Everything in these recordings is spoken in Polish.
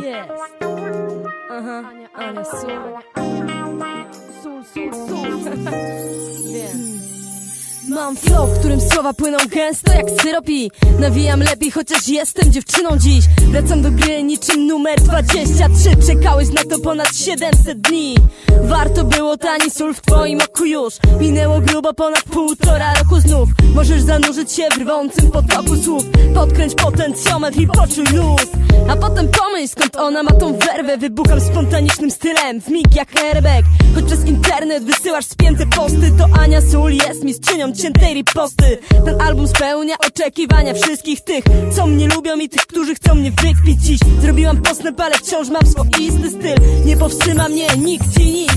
Tak jest. Aha, Ania Sól. Sól, sól, sól. Wiem. Mam flow, w którym słowa płyną gęsto jak syropi Nawijam lepiej, chociaż jestem dziewczyną dziś. Wracam do gry niczym numer 23 Czekałeś na to ponad 700 dni. Warto było tani sól w twoim oku już. Minęło grubo ponad półtora roku znów. Możesz zanurzyć się w rwącym potoku słów. Podkręć potencjometr i poczuj luz. A potem pomyśl skąd ona ma tą werwę. Wybucham spontanicznym stylem. W mig jak airbag. Choć przez internet wysyłasz spięte posty To Ania Sól jest mistrzynią ciętej riposty Ten album spełnia oczekiwania wszystkich tych Co mnie lubią i tych, którzy chcą mnie wykpić dziś Zrobiłam postęp, ale wciąż mam swoisty styl. Nie powstrzyma mnie nikt i nic.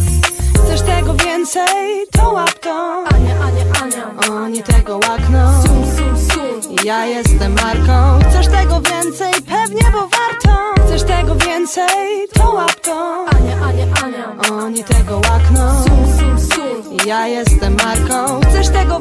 Chcesz tego więcej, to łap to. Ania, Ania, Ania. Oni tego łakną. Sól, sól, sól Ja jestem Marką. Chcesz tego więcej, pewnie, bo warto. Chcesz tego więcej, to łap to. Ania, Ania, Ania. Oni tego łakną. Sól, sól, sól Ja jestem Marką. Chcesz tego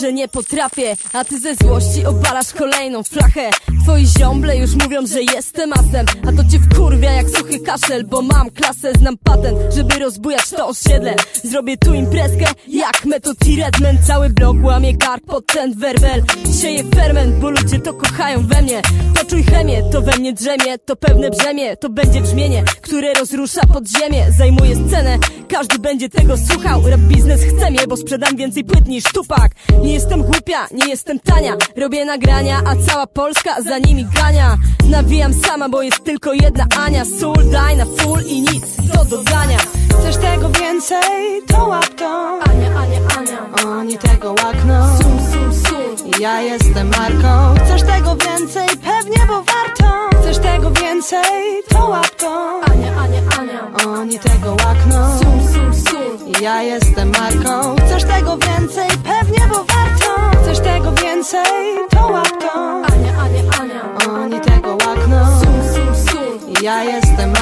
że nie potrafię A ty ze złości obalasz kolejną flachę. Twoi ziomble już mówią, że jestem asem A to cię wkurwia jak kaszel Bo mam klasę, znam patent, żeby rozbujać to osiedle. Zrobię tu imprezkę jak Metod i Redman Cały blok łamie kark pod ten werbel. Sieje ferment, bo ludzie to kochają we mnie. Poczuj chemię, to we mnie drzemie To pewne brzemię, to będzie brzmienie Które rozrusza podziemie. Zajmuje scenę, każdy będzie tego słuchał. Rap biznes chce mnie, bo sprzedam więcej płyt niż tupak Nie jestem głupia, nie jestem tania. Robię nagrania, a cała Polska za nimi gania. Nawijam sama, bo jest tylko jedna Ania. Sól, daj na full i nic do dodania. Chcesz tego więcej, to łap to Ania, Ania, Ania. Oni tego łakną. Sól, sól, sól Ja jestem Marką. Chcesz tego więcej, pewnie, bo warto. Chcesz tego więcej, to łap to Ania, Ania, Ania. Oni tego łakną. Sól, sól, sól Ja jestem Marką. Chcesz tego więcej, pewnie, bo warto. Chcesz tego więcej, to łap to Ania, Ania, Ania. Oni tego łakną. Sól, sól, sól Ja jestem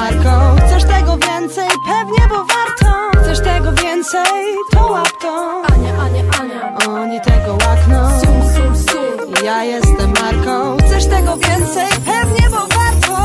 więcej, to łap to Ania, Ania, Ania. Oni tego łakną. Sól, sól, sól Ja jestem Marką. Chcesz tego więcej, pewnie, bo warto